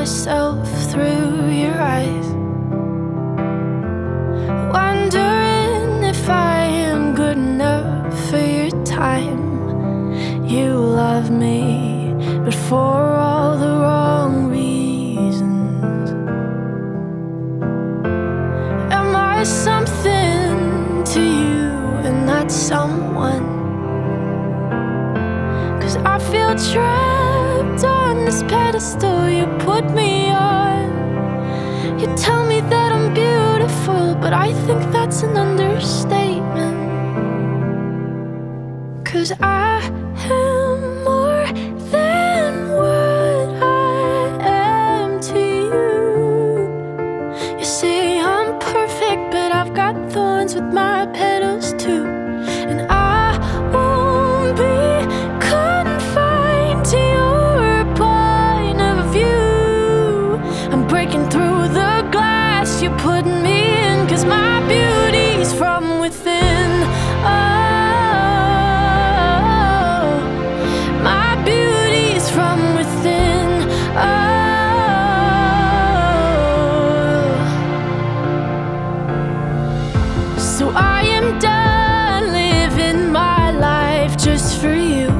myself through your eyes. Wondering if I am good enough for your time. You love me, but for all the wrong reasons. Am I something to you and not someone? Cause I feel trapped pedestal you put me on. You tell me that I'm beautiful, but I think that's an understatement. Cause I am more than what I am to you. You say I'm perfect, but I've got thorns with my petals too. I'm breaking through the glass you put me in, cause my beauty's from within. Oh, my beauty's from within. Oh. So I am done living my life just for you.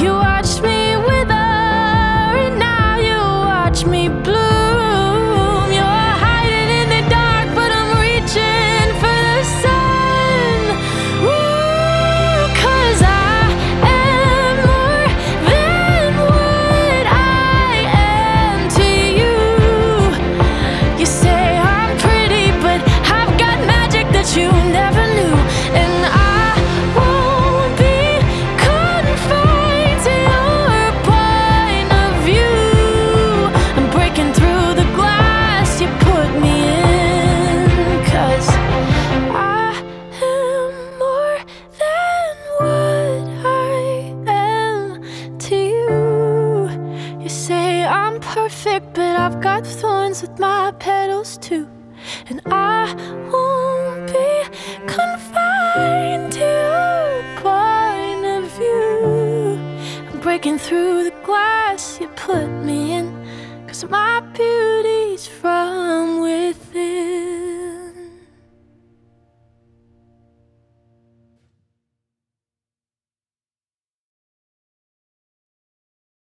You watched me perfect, but I've got thorns with my petals too. And I won't be confined to your point of view. I'm breaking through the glass you put me in, cause my beauty's from